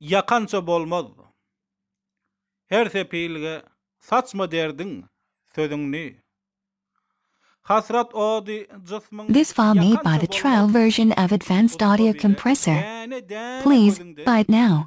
ýakança bolmaz. Her sepilge saçma derdiň sözüňni. Hasrat ody jysmyň This file made by the trial version of Advanced Audio Compressor. Please buy it now.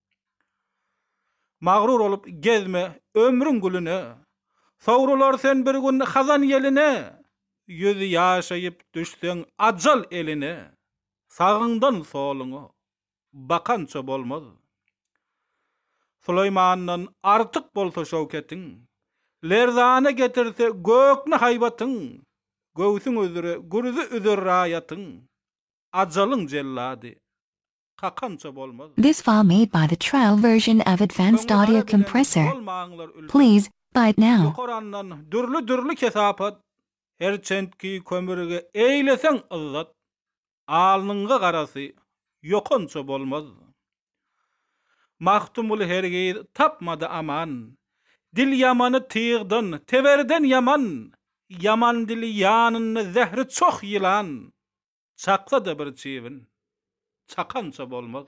Magrur olup gezme ömrüň gülüne, Sowrular sen bir gün hazan ýeline, Ýüz ýaşaýyp düşseň ajal eline, Sagyňdan soluňa bakança bolmaz. Süleýmandan artyk bolsa şöwketiň, Lerzana getirse gökni haýbatyň, Göwsüň üzre gürzi üzer raýatyň, Ajalyň jellady Kakamça bolmaz. This file made by the trial version of advanced Köňli gara audio bilen compressor. bolmaňlar ülkem. Please, buy it now. Ýokarandan dürli dürli kesapat Herçendki kömürge eýleseň yzzat Alnyňga garasy ýokança bolmaz. Magtymguly hergiz tapmady aman Dil ýamany tygdan, teberden ýaman Ýaman dili ýanynda zähri çoh ýylan Çaksa-da bir çybyn, çakança bolmaz.